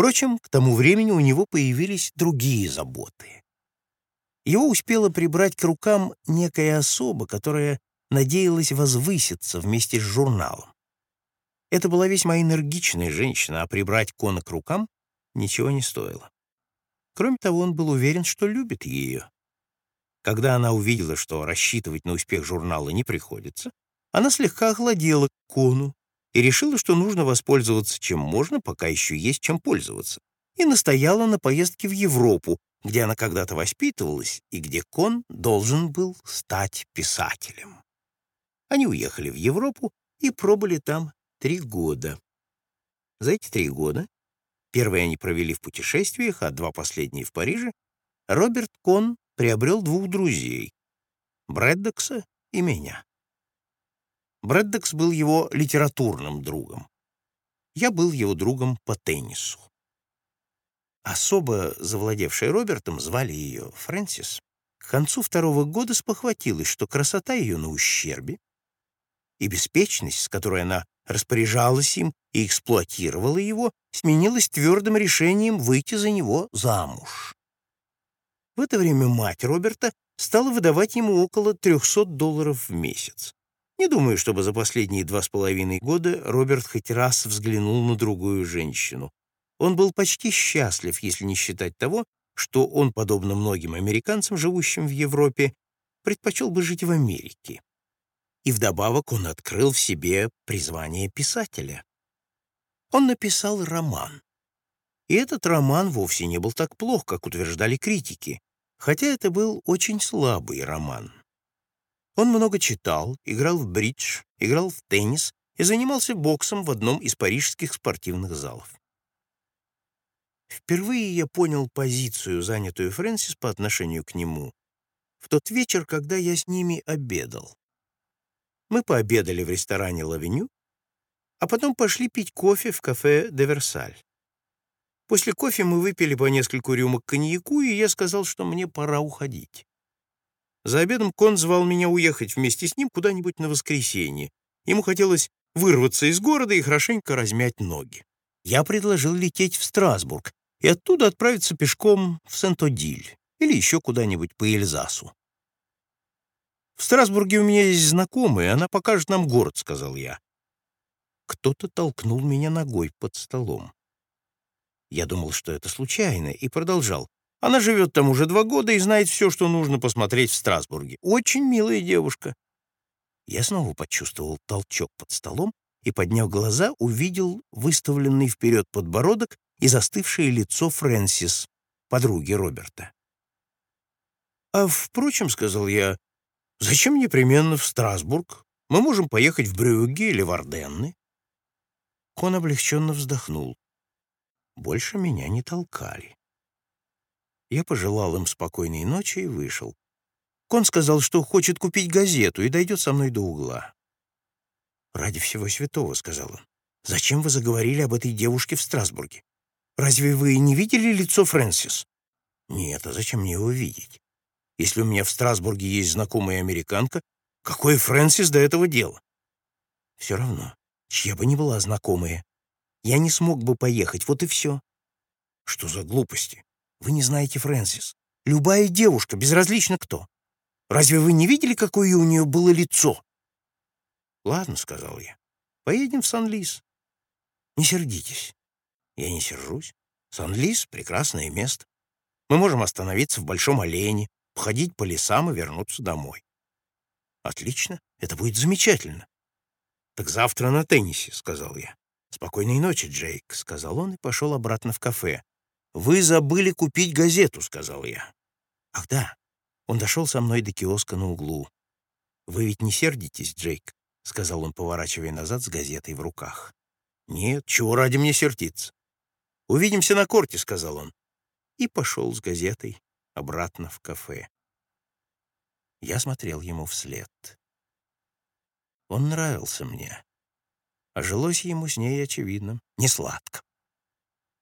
Впрочем, к тому времени у него появились другие заботы. Его успела прибрать к рукам некая особа, которая надеялась возвыситься вместе с журналом. Это была весьма энергичная женщина, а прибрать Кона к рукам ничего не стоило. Кроме того, он был уверен, что любит ее. Когда она увидела, что рассчитывать на успех журнала не приходится, она слегка охладела к Кону и решила, что нужно воспользоваться чем можно, пока еще есть чем пользоваться, и настояла на поездке в Европу, где она когда-то воспитывалась и где Кон должен был стать писателем. Они уехали в Европу и пробыли там три года. За эти три года, первые они провели в путешествиях, а два последние в Париже, Роберт Кон приобрел двух друзей — Брэддокса и меня. Брэддокс был его литературным другом. Я был его другом по теннису. Особо завладевшая Робертом, звали ее Фрэнсис, к концу второго года спохватилась, что красота ее на ущербе, и беспечность, с которой она распоряжалась им и эксплуатировала его, сменилась твердым решением выйти за него замуж. В это время мать Роберта стала выдавать ему около 300 долларов в месяц. Не думаю, чтобы за последние два с половиной года Роберт хоть раз взглянул на другую женщину. Он был почти счастлив, если не считать того, что он, подобно многим американцам, живущим в Европе, предпочел бы жить в Америке. И вдобавок он открыл в себе призвание писателя. Он написал роман. И этот роман вовсе не был так плох, как утверждали критики хотя это был очень слабый роман. Он много читал, играл в бридж, играл в теннис и занимался боксом в одном из парижских спортивных залов. Впервые я понял позицию, занятую Фрэнсис по отношению к нему, в тот вечер, когда я с ними обедал. Мы пообедали в ресторане «Лавеню», а потом пошли пить кофе в кафе «Де Версаль». После кофе мы выпили по нескольку рюмок коньяку, и я сказал, что мне пора уходить. За обедом Кон звал меня уехать вместе с ним куда-нибудь на воскресенье. Ему хотелось вырваться из города и хорошенько размять ноги. Я предложил лететь в Страсбург и оттуда отправиться пешком в Сент-Одиль или еще куда-нибудь по Эльзасу. «В Страсбурге у меня есть знакомые, она покажет нам город», — сказал я. Кто-то толкнул меня ногой под столом. Я думал, что это случайно, и продолжал. Она живет там уже два года и знает все, что нужно посмотреть в Страсбурге. Очень милая девушка. Я снова почувствовал толчок под столом и, подняв глаза, увидел выставленный вперед подбородок и застывшее лицо Фрэнсис, подруги Роберта. «А, впрочем, — сказал я, — зачем непременно в Страсбург? Мы можем поехать в Брюгге или в Орденны». Кон облегченно вздохнул. Больше меня не толкали. Я пожелал им спокойной ночи и вышел. Кон сказал, что хочет купить газету и дойдет со мной до угла. «Ради всего святого», — сказал он, — «зачем вы заговорили об этой девушке в Страсбурге? Разве вы не видели лицо Фрэнсис?» «Нет, а зачем мне его видеть? Если у меня в Страсбурге есть знакомая американка, какое Фрэнсис до этого дела?» «Все равно, чья бы ни была знакомая, я не смог бы поехать, вот и все. Что за глупости? Вы не знаете Фрэнсис. Любая девушка, безразлично кто. Разве вы не видели, какое у нее было лицо? Ладно, — сказал я, — поедем в Сан-Лис. Не сердитесь. Я не сержусь. Сан-Лис — прекрасное место. Мы можем остановиться в Большом Олене, походить по лесам и вернуться домой. Отлично, это будет замечательно. Так завтра на теннисе, — сказал я. «Спокойной ночи, Джейк», — сказал он и пошел обратно в кафе. «Вы забыли купить газету», — сказал я. «Ах да». Он дошел со мной до киоска на углу. «Вы ведь не сердитесь, Джейк?» — сказал он, поворачивая назад с газетой в руках. «Нет, чего ради мне сердиться?» «Увидимся на корте», — сказал он. И пошел с газетой обратно в кафе. Я смотрел ему вслед. Он нравился мне а жилось ему с ней, очевидно, не сладко.